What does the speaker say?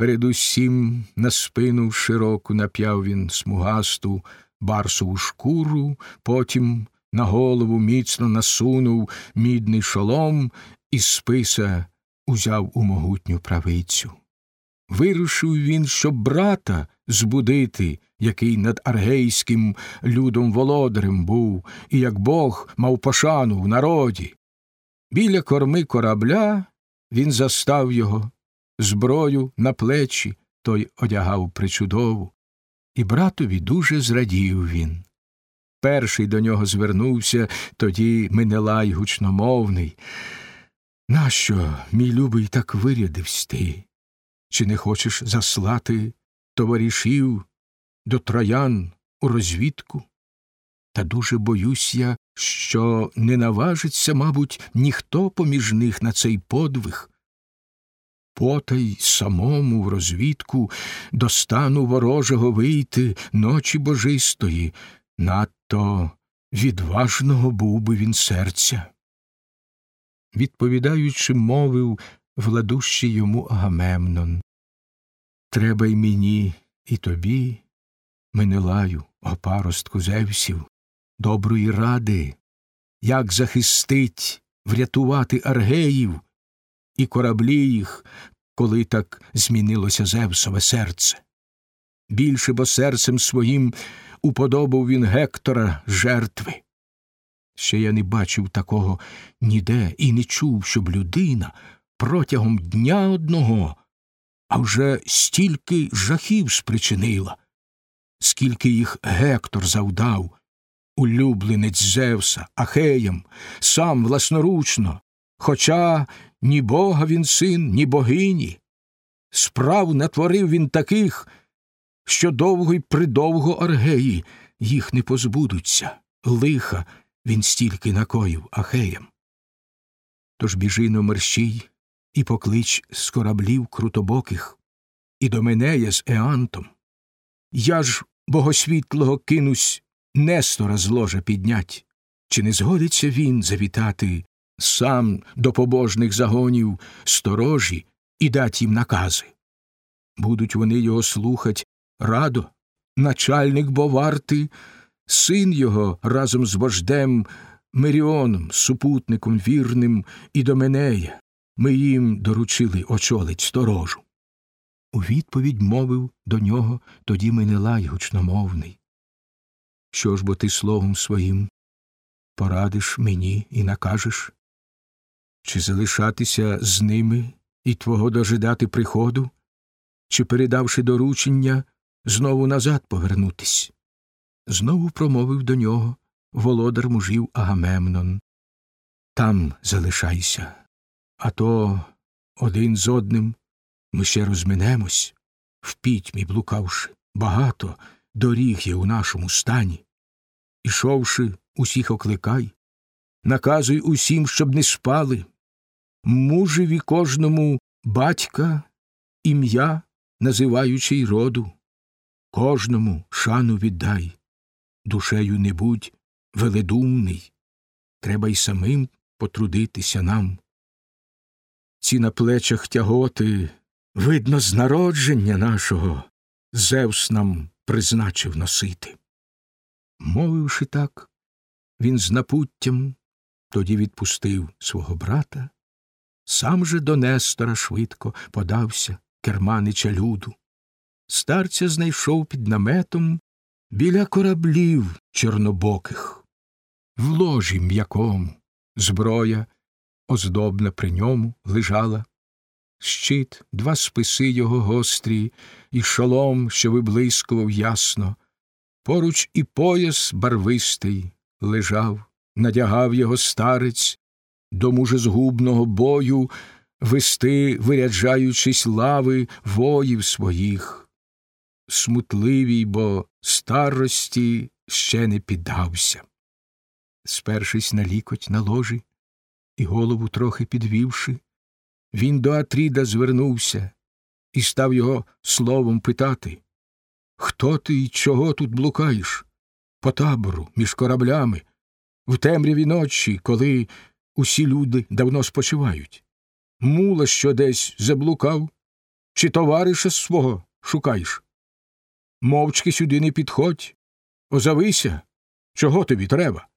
Передусім на спину широку нап'яв він смугасту барсову шкуру, потім на голову міцно насунув мідний шолом і списа узяв у могутню правицю. Вирушив він, щоб брата збудити, який над аргейським людом володарем був, і як Бог мав пошану в народі. Біля корми корабля він застав його, зброю на плечі той одягав причудову, і братові дуже зрадів він. Перший до нього звернувся тоді Менелай гучномовний. Нащо, мій любий, так вирядивсь ти? Чи не хочеш заслати товаришів до троян у розвідку? Та дуже боюсь я, що не наважиться, мабуть, ніхто поміж них на цей подвиг. Потай самому в розвідку до стану ворожого вийти ночі божистої, надто відважного був би він серця. Відповідаючи, мовив владущий йому Агамемнон. Треба й мені, і тобі, Менелаю, о паростку Зевсів, доброї ради, як захистить, врятувати аргеїв і кораблі їх, коли так змінилося Зевсове серце. Більше бо серцем своїм уподобав він Гектора жертви. Ще я не бачив такого ніде і не чув, щоб людина протягом дня одного, а вже стільки жахів спричинила, скільки їх Гектор завдав, улюбленець Зевса, Ахеям, сам власноручно, хоча ні бога він син, ні богині. Справ натворив він таких, що довго й придовго аргеї їх не позбудуться, лиха він стільки накоїв Ахеям. Тож біжи на мерщій і поклич з кораблів крутобоких, і до Менея з Еантом. Я ж богосвітлого кинусь Нестора з ложа піднять, чи не згодиться він завітати сам до побожних загонів сторожі і дать їм накази? Будуть вони його слухать радо, начальник боварти, син його разом з вождем Меріоном, супутником вірним і до Менея, ми їм доручили очолить сторожу. У відповідь мовив до нього тоді Менелай гучномовний. Що ж бо ти словом своїм порадиш мені і накажеш? Чи залишатися з ними і твого дожидати приходу, чи, передавши доручення, знову назад повернутись? Знову промовив до нього володар мужів Агамемнон. Там залишайся, а то один з одним ми ще розминемось, в пітьмі блукавши, багато доріг є у нашому стані. Ішовши, усіх окликай, наказуй усім, щоб не спали. Мужеві кожному батька, ім'я, називаючи й роду, кожному шану віддай, душею не будь веледумний, треба й самим потрудитися нам. Ці на плечах тяготи, видно, з народження нашого, Зевс нам призначив носити. Мовивши так, він з напуттям тоді відпустив свого брата, сам же до Нестора швидко подався керманича люду. Старця знайшов під наметом біля кораблів чорнобоких, в ложі м'якому зброя оздобна при ньому лежала, щит, два списи його гострі, і шолом, що виблискував ясно. Поруч і пояс барвистий лежав, надягав його старець до мужезгубного бою, вести, виряджаючись лави воїв своїх. Смутливій, бо старості ще не піддався. Спершись на лікоть на ложі і голову трохи підвівши, він до Атріда звернувся і став його словом питати Хто ти і чого тут блукаєш? По табору, між кораблями, в темряві ночі, коли усі люди давно спочивають. Мула, що десь заблукав, Чи товариша свого шукаєш? Мовчки сюди не підходь. Озовися, чого тобі треба?